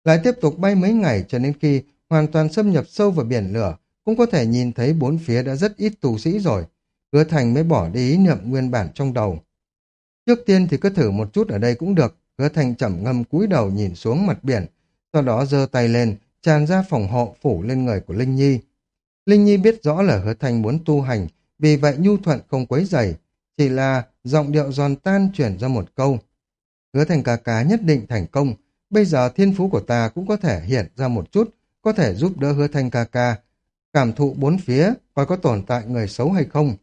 Lại tiếp tục bay mấy ngày cho đến khi hoàn toàn xâm nhập sâu vào biển lửa, cũng có thể nhìn thấy bốn phía đã rất ít tù sĩ rồi. Hứa Thành mới bỏ đi ý niệm nguyên bản trong đầu. Trước tiên thì cứ thử một chút ở đây cũng được. Hứa Thành chậm ngâm cúi đầu nhìn xuống mặt biển, sau đó giơ tay lên, tràn ra phòng hộ phủ lên người của Linh Nhi. Linh Nhi biết rõ là Hứa Thành muốn tu hành, vì vậy nhu thuận không quấy dày, chỉ là giọng điệu giòn tan chuyển ra một câu. Hứa Thành ca cá nhất định thành công, bây giờ thiên phú của ta cũng có thể hiện ra một chút, có thể giúp đỡ Hứa thanh ca ca, cảm thụ bốn phía, coi có tồn tại người xấu hay không.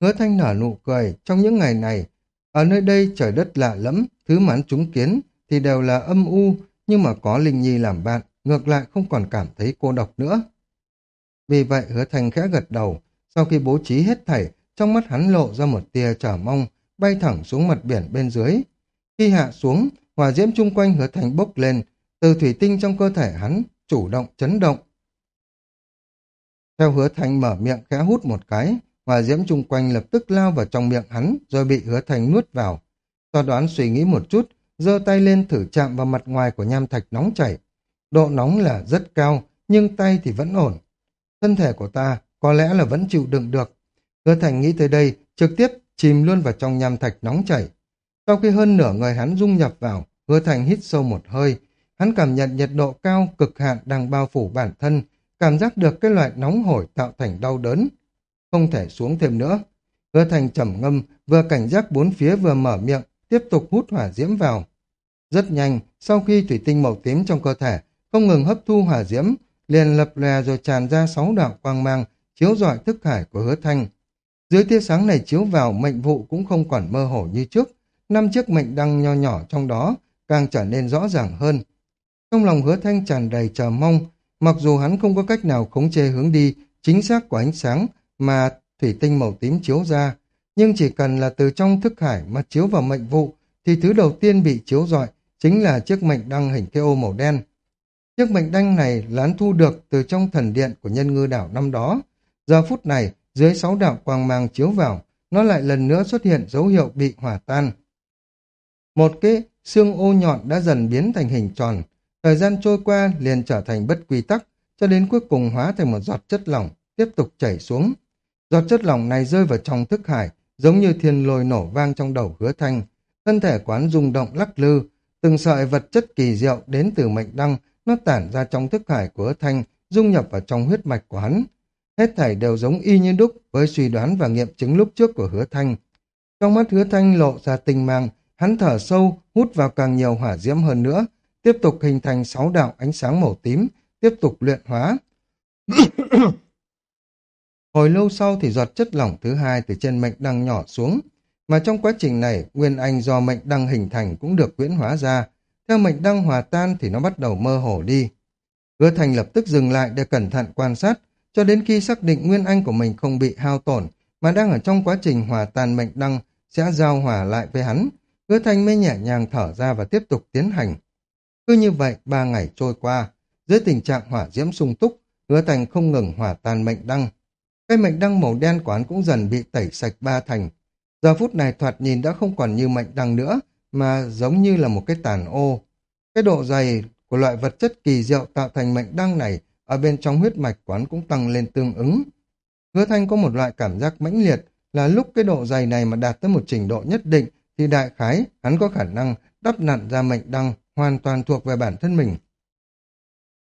Hứa Thanh nở nụ cười, trong những ngày này, ở nơi đây trời đất lạ lẫm, thứ mắn chúng kiến thì đều là âm u, nhưng mà có Linh Nhi làm bạn, ngược lại không còn cảm thấy cô độc nữa. Vì vậy hứa thanh khẽ gật đầu, sau khi bố trí hết thảy, trong mắt hắn lộ ra một tia chờ mong, bay thẳng xuống mặt biển bên dưới. Khi hạ xuống, hỏa diễm chung quanh hứa thành bốc lên, từ thủy tinh trong cơ thể hắn, chủ động chấn động. Theo hứa thành mở miệng khẽ hút một cái, hỏa diễm chung quanh lập tức lao vào trong miệng hắn, rồi bị hứa thành nuốt vào. Do đoán suy nghĩ một chút, giơ tay lên thử chạm vào mặt ngoài của nham thạch nóng chảy. Độ nóng là rất cao, nhưng tay thì vẫn ổn. Thân thể của ta có lẽ là vẫn chịu đựng được. Hứa Thành nghĩ tới đây, trực tiếp chìm luôn vào trong nham thạch nóng chảy. Sau khi hơn nửa người hắn dung nhập vào, Hứa Thành hít sâu một hơi. Hắn cảm nhận nhiệt độ cao cực hạn đang bao phủ bản thân, cảm giác được cái loại nóng hổi tạo thành đau đớn. Không thể xuống thêm nữa. Hứa Thành trầm ngâm, vừa cảnh giác bốn phía vừa mở miệng, tiếp tục hút hỏa diễm vào. Rất nhanh, sau khi thủy tinh màu tím trong cơ thể không ngừng hấp thu hỏa diễm, liền lập lè rồi tràn ra sáu đạo quang mang, chiếu rọi thức hải của hứa thanh. Dưới tia sáng này chiếu vào, mệnh vụ cũng không còn mơ hồ như trước. Năm chiếc mệnh đăng nho nhỏ trong đó càng trở nên rõ ràng hơn. Trong lòng hứa thanh tràn đầy chờ mong, mặc dù hắn không có cách nào khống chế hướng đi chính xác của ánh sáng mà thủy tinh màu tím chiếu ra, nhưng chỉ cần là từ trong thức hải mà chiếu vào mệnh vụ, thì thứ đầu tiên bị chiếu rọi chính là chiếc mệnh đăng hình cái ô màu đen. Chiếc mệnh đăng này lán thu được từ trong thần điện của nhân ngư đảo năm đó. Giờ phút này, dưới sáu đạo quang mang chiếu vào, nó lại lần nữa xuất hiện dấu hiệu bị hỏa tan. Một cái xương ô nhọn đã dần biến thành hình tròn, thời gian trôi qua liền trở thành bất quy tắc, cho đến cuối cùng hóa thành một giọt chất lỏng, tiếp tục chảy xuống. Giọt chất lỏng này rơi vào trong thức hải, giống như thiên lôi nổ vang trong đầu hứa thanh. Thân thể quán rung động lắc lư, từng sợi vật chất kỳ diệu đến từ mệnh đăng, nó tản ra trong thức hải của hứa thanh, dung nhập vào trong huyết mạch của hắn. Hết thảy đều giống y như đúc với suy đoán và nghiệm chứng lúc trước của hứa thanh. Trong mắt hứa thanh lộ ra tinh mang, hắn thở sâu, hút vào càng nhiều hỏa diễm hơn nữa, tiếp tục hình thành sáu đạo ánh sáng màu tím, tiếp tục luyện hóa. Hồi lâu sau thì giọt chất lỏng thứ hai từ trên mệnh đăng nhỏ xuống, mà trong quá trình này, nguyên anh do mệnh đăng hình thành cũng được quyễn hóa ra. Theo mệnh đăng hòa tan thì nó bắt đầu mơ hồ đi. Hứa thành lập tức dừng lại để cẩn thận quan sát, cho đến khi xác định nguyên anh của mình không bị hao tổn, mà đang ở trong quá trình hòa tan mệnh đăng, sẽ giao hòa lại với hắn. Hứa Thanh mới nhẹ nhàng thở ra và tiếp tục tiến hành. Cứ như vậy, ba ngày trôi qua, dưới tình trạng hỏa diễm sung túc, Hứa Thanh không ngừng hòa tan mệnh đăng. Cây mệnh đăng màu đen quán cũng dần bị tẩy sạch ba thành. Giờ phút này thoạt nhìn đã không còn như mệnh đăng nữa, mà giống như là một cái tàn ô. Cái độ dày của loại vật chất kỳ diệu tạo thành mệnh đăng này ở bên trong huyết mạch quán cũng tăng lên tương ứng. Hứa Thanh có một loại cảm giác mãnh liệt là lúc cái độ dày này mà đạt tới một trình độ nhất định thì đại khái hắn có khả năng đắp nặn ra mệnh đăng hoàn toàn thuộc về bản thân mình.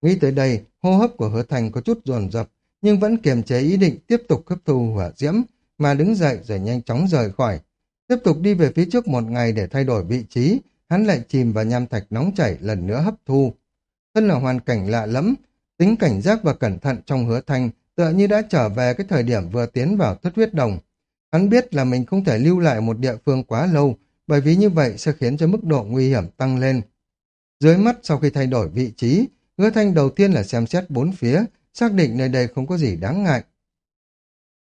Nghĩ tới đây, hô hấp của hứa thành có chút dồn dập nhưng vẫn kiềm chế ý định tiếp tục hấp thu hỏa diễm mà đứng dậy rồi nhanh chóng rời khỏi. Tiếp tục đi về phía trước một ngày để thay đổi vị trí, hắn lại chìm vào nham thạch nóng chảy lần nữa hấp thu. Thân là hoàn cảnh lạ lẫm, tính cảnh giác và cẩn thận trong hứa thanh tựa như đã trở về cái thời điểm vừa tiến vào thất huyết đồng. Hắn biết là mình không thể lưu lại một địa phương quá lâu, bởi vì như vậy sẽ khiến cho mức độ nguy hiểm tăng lên. Dưới mắt sau khi thay đổi vị trí, hứa thanh đầu tiên là xem xét bốn phía, xác định nơi đây không có gì đáng ngại.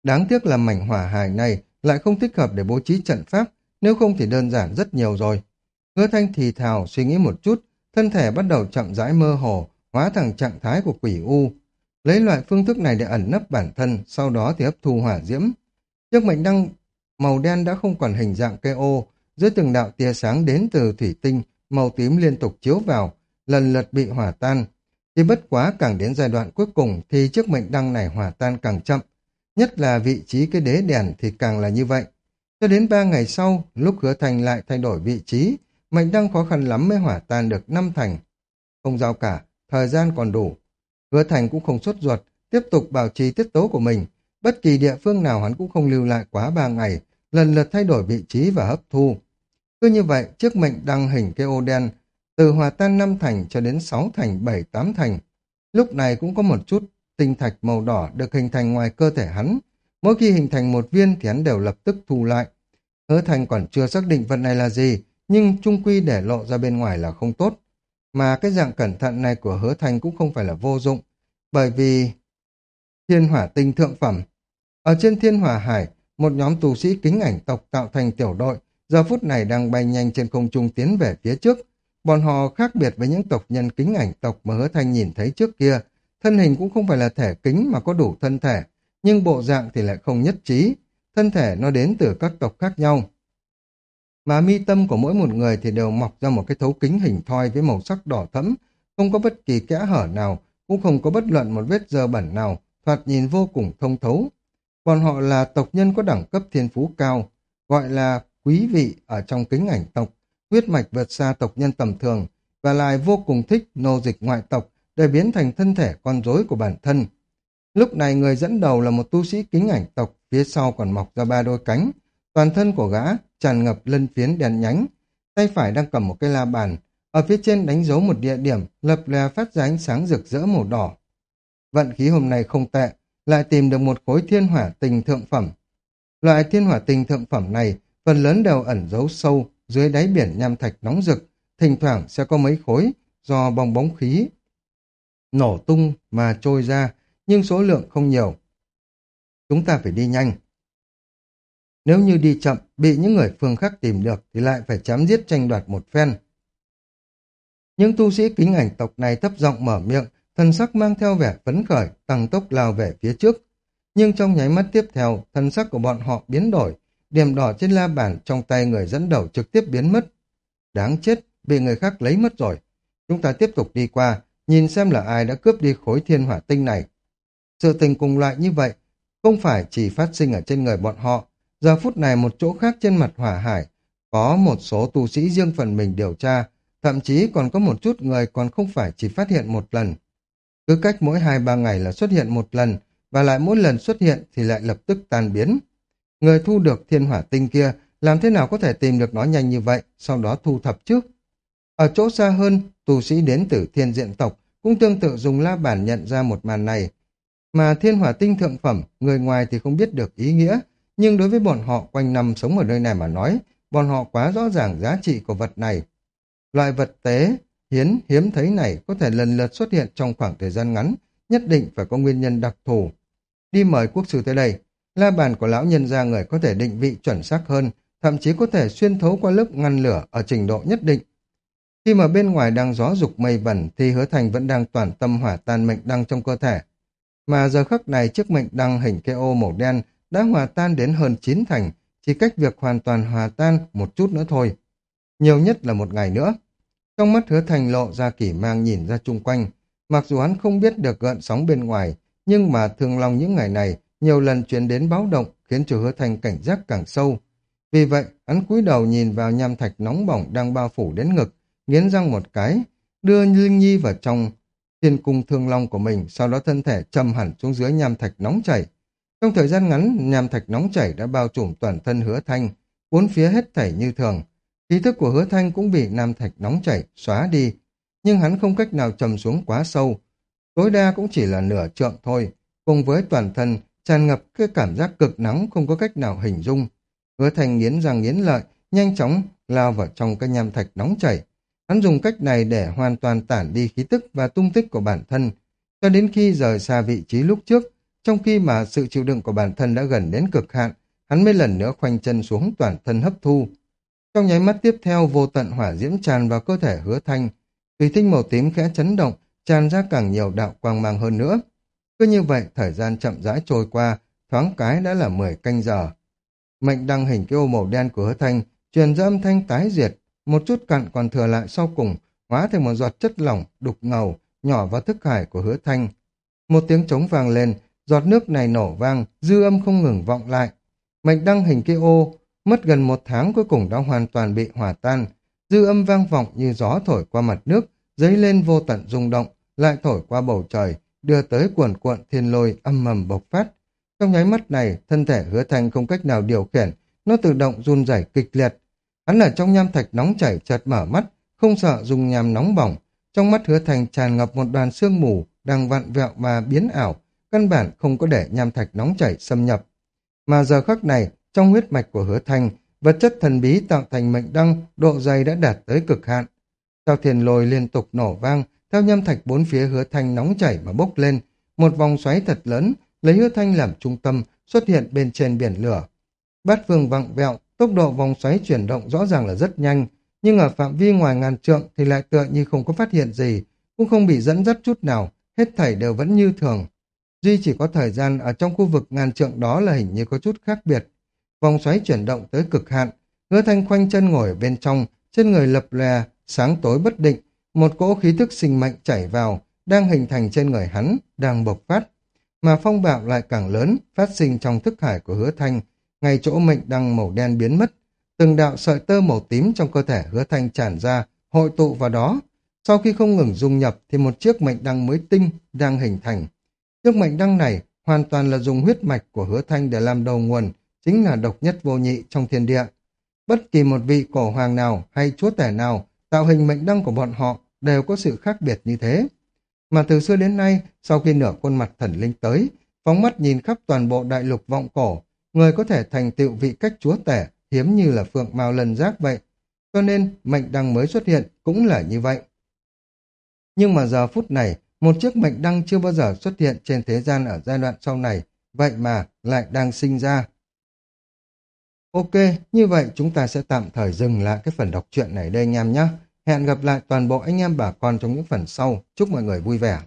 Đáng tiếc là mảnh hỏa hải này lại không thích hợp để bố trí trận pháp, nếu không thì đơn giản rất nhiều rồi. Hứa thanh thì thào suy nghĩ một chút, thân thể bắt đầu chậm rãi mơ hồ, hóa thành trạng thái của quỷ u. Lấy loại phương thức này để ẩn nấp bản thân, sau đó thì hấp thu hỏa diễm. Chiếc mệnh đăng màu đen đã không còn hình dạng cây ô, dưới từng đạo tia sáng đến từ thủy tinh, màu tím liên tục chiếu vào, lần lượt bị hỏa tan. Chỉ bất quá càng đến giai đoạn cuối cùng thì chiếc mệnh đăng này hỏa tan càng chậm, nhất là vị trí cái đế đèn thì càng là như vậy. Cho đến ba ngày sau, lúc hứa thành lại thay đổi vị trí, mệnh đăng khó khăn lắm mới hỏa tan được năm thành. Không giao cả, thời gian còn đủ. Hứa thành cũng không xuất ruột, tiếp tục bảo trì tiết tố của mình. Bất kỳ địa phương nào hắn cũng không lưu lại quá ba ngày, lần lượt thay đổi vị trí và hấp thu. Cứ như vậy, chiếc mệnh đăng hình cây ô đen, từ hòa tan năm thành cho đến sáu thành, bảy tám thành. Lúc này cũng có một chút tinh thạch màu đỏ được hình thành ngoài cơ thể hắn. Mỗi khi hình thành một viên thì hắn đều lập tức thu lại. Hứa thành còn chưa xác định vật này là gì, nhưng trung quy để lộ ra bên ngoài là không tốt. Mà cái dạng cẩn thận này của hứa thành cũng không phải là vô dụng, bởi vì thiên hỏa tinh thượng phẩm. Ở trên thiên hỏa hải, một nhóm tù sĩ kính ảnh tộc tạo thành tiểu đội, giờ phút này đang bay nhanh trên không trung tiến về phía trước. Bọn họ khác biệt với những tộc nhân kính ảnh tộc mà hứa thanh nhìn thấy trước kia. Thân hình cũng không phải là thể kính mà có đủ thân thể, nhưng bộ dạng thì lại không nhất trí. Thân thể nó đến từ các tộc khác nhau. Mà mi tâm của mỗi một người thì đều mọc ra một cái thấu kính hình thoi với màu sắc đỏ thẫm, không có bất kỳ kẽ hở nào, cũng không có bất luận một vết dơ bẩn nào, thoạt nhìn vô cùng thông thấu. Bọn họ là tộc nhân có đẳng cấp thiên phú cao, gọi là quý vị ở trong kính ảnh tộc, huyết mạch vượt xa tộc nhân tầm thường, và lại vô cùng thích nô dịch ngoại tộc để biến thành thân thể con rối của bản thân. Lúc này người dẫn đầu là một tu sĩ kính ảnh tộc, phía sau còn mọc ra ba đôi cánh. Toàn thân của gã tràn ngập lân phiến đèn nhánh, tay phải đang cầm một cây la bàn, ở phía trên đánh dấu một địa điểm lập lè phát ra ánh sáng rực rỡ màu đỏ. Vận khí hôm nay không tệ, lại tìm được một khối thiên hỏa tình thượng phẩm. Loại thiên hỏa tình thượng phẩm này phần lớn đều ẩn giấu sâu dưới đáy biển nham thạch nóng rực, thỉnh thoảng sẽ có mấy khối do bong bóng khí nổ tung mà trôi ra, nhưng số lượng không nhiều. Chúng ta phải đi nhanh. Nếu như đi chậm, bị những người phương khác tìm được thì lại phải chém giết tranh đoạt một phen. Những tu sĩ kính ảnh tộc này thấp giọng mở miệng, thần sắc mang theo vẻ phấn khởi, tăng tốc lao về phía trước. Nhưng trong nháy mắt tiếp theo, thần sắc của bọn họ biến đổi, điểm đỏ trên la bàn trong tay người dẫn đầu trực tiếp biến mất. Đáng chết, bị người khác lấy mất rồi. Chúng ta tiếp tục đi qua, nhìn xem là ai đã cướp đi khối thiên hỏa tinh này. Sự tình cùng loại như vậy, không phải chỉ phát sinh ở trên người bọn họ. Giờ phút này một chỗ khác trên mặt hỏa hải, có một số tu sĩ riêng phần mình điều tra, thậm chí còn có một chút người còn không phải chỉ phát hiện một lần. Cứ cách mỗi hai ba ngày là xuất hiện một lần, và lại mỗi lần xuất hiện thì lại lập tức tan biến. Người thu được thiên hỏa tinh kia làm thế nào có thể tìm được nó nhanh như vậy, sau đó thu thập trước. Ở chỗ xa hơn, tu sĩ đến từ thiên diện tộc cũng tương tự dùng la bản nhận ra một màn này. Mà thiên hỏa tinh thượng phẩm, người ngoài thì không biết được ý nghĩa, nhưng đối với bọn họ quanh năm sống ở nơi này mà nói, bọn họ quá rõ ràng giá trị của vật này. Loại vật tế, hiến, hiếm thấy này có thể lần lượt xuất hiện trong khoảng thời gian ngắn, nhất định phải có nguyên nhân đặc thù. đi mời quốc sư tới đây. La bàn của lão nhân gia người có thể định vị chuẩn xác hơn, thậm chí có thể xuyên thấu qua lớp ngăn lửa ở trình độ nhất định. Khi mà bên ngoài đang gió dục mây bẩn thì hứa thành vẫn đang toàn tâm hỏa tan mệnh đăng trong cơ thể. Mà giờ khắc này chiếc mệnh đăng hình cây ô màu đen đã hòa tan đến hơn chín thành, chỉ cách việc hoàn toàn hòa tan một chút nữa thôi. Nhiều nhất là một ngày nữa. Trong mắt hứa thành lộ ra kỷ mang nhìn ra chung quanh. Mặc dù hắn không biết được gợn sóng bên ngoài, nhưng mà thường lòng những ngày này nhiều lần truyền đến báo động khiến cho hứa thành cảnh giác càng sâu. Vì vậy, hắn cúi đầu nhìn vào nham thạch nóng bỏng đang bao phủ đến ngực, nghiến răng một cái, đưa Linh Nhi vào trong thiên cung thương long của mình, sau đó thân thể chầm hẳn xuống dưới nham thạch nóng chảy. Trong thời gian ngắn, nham thạch nóng chảy đã bao trùm toàn thân hứa thanh, bốn phía hết thảy như thường ký thức của hứa thanh cũng bị nam thạch nóng chảy, xóa đi, nhưng hắn không cách nào trầm xuống quá sâu. Tối đa cũng chỉ là nửa trượng thôi, cùng với toàn thân tràn ngập cái cảm giác cực nóng không có cách nào hình dung. Hứa thanh nghiến răng nghiến lợi, nhanh chóng lao vào trong cái nham thạch nóng chảy. Hắn dùng cách này để hoàn toàn tản đi khí tức và tung tích của bản thân, cho đến khi rời xa vị trí lúc trước, trong khi mà sự chịu đựng của bản thân đã gần đến cực hạn, hắn mới lần nữa khoanh chân xuống toàn thân hấp thu. Trong nháy mắt tiếp theo, vô tận hỏa diễm tràn vào cơ thể hứa thanh. tùy tinh màu tím khẽ chấn động, tràn ra càng nhiều đạo quang mang hơn nữa. Cứ như vậy, thời gian chậm rãi trôi qua, thoáng cái đã là 10 canh giờ. Mệnh đăng hình cái ô màu đen của hứa thanh, truyền ra âm thanh tái diệt, một chút cặn còn thừa lại sau cùng, hóa thành một giọt chất lỏng, đục ngầu, nhỏ vào thức hải của hứa thanh. Một tiếng trống vang lên, giọt nước này nổ vang, dư âm không ngừng vọng lại. Mệnh đăng hình kia ô, mất gần một tháng cuối cùng đã hoàn toàn bị hỏa tan. Dư âm vang vọng như gió thổi qua mặt nước, dấy lên vô tận rung động, lại thổi qua bầu trời, đưa tới cuồn cuộn thiên lôi âm mầm bộc phát. Trong nháy mắt này, thân thể hứa thanh không cách nào điều khiển, nó tự động run rẩy kịch liệt. Hắn ở trong nham thạch nóng chảy chợt mở mắt, không sợ dùng nham nóng bỏng. Trong mắt hứa thanh tràn ngập một đoàn sương mù, đang vặn vẹo mà biến ảo, căn bản không có để nham thạch nóng chảy xâm nhập. Mà giờ khắc này, trong huyết mạch của hứa thanh, vật chất thần bí tạo thành mệnh đăng, độ dày đã đạt tới cực hạn. Sao thiền lồi liên tục nổ vang, theo nhâm thạch bốn phía hứa thanh nóng chảy mà bốc lên, một vòng xoáy thật lớn, lấy hứa thanh làm trung tâm, xuất hiện bên trên biển lửa. Bát phương vặn vẹo, tốc độ vòng xoáy chuyển động rõ ràng là rất nhanh, nhưng ở phạm vi ngoài ngàn trượng thì lại tựa như không có phát hiện gì, cũng không bị dẫn dắt chút nào, hết thảy đều vẫn như thường. Duy chỉ có thời gian ở trong khu vực ngàn trượng đó là hình như có chút khác biệt. Vòng xoáy chuyển động tới cực hạn, hứa thanh khoanh chân ngồi ở bên trong, trên người lập lè, sáng tối bất định, một cỗ khí thức sinh mệnh chảy vào, đang hình thành trên người hắn, đang bộc phát. Mà phong bạo lại càng lớn, phát sinh trong thức hải của hứa thanh, ngay chỗ mệnh đăng màu đen biến mất. Từng đạo sợi tơ màu tím trong cơ thể hứa thanh tràn ra, hội tụ vào đó. Sau khi không ngừng dung nhập thì một chiếc mệnh đăng mới tinh đang hình thành. Chiếc mệnh đăng này hoàn toàn là dùng huyết mạch của hứa thanh để làm đầu nguồn, chính là độc nhất vô nhị trong thiên địa. Bất kỳ một vị cổ hoàng nào hay chúa tể nào tạo hình mệnh đăng của bọn họ đều có sự khác biệt như thế. Mà từ xưa đến nay, sau khi nửa khuôn mặt thần linh tới, phóng mắt nhìn khắp toàn bộ đại lục vọng cổ, người có thể thành tựu vị cách chúa tể hiếm như là phượng mao lần giác vậy. Cho nên mệnh đăng mới xuất hiện cũng là như vậy. Nhưng mà giờ phút này, một chiếc mệnh đăng chưa bao giờ xuất hiện trên thế gian ở giai đoạn sau này, vậy mà lại đang sinh ra. Ok, như vậy chúng ta sẽ tạm thời dừng lại cái phần đọc truyện này đây anh em nhé. Hẹn gặp lại toàn bộ anh em bà con trong những phần sau. Chúc mọi người vui vẻ.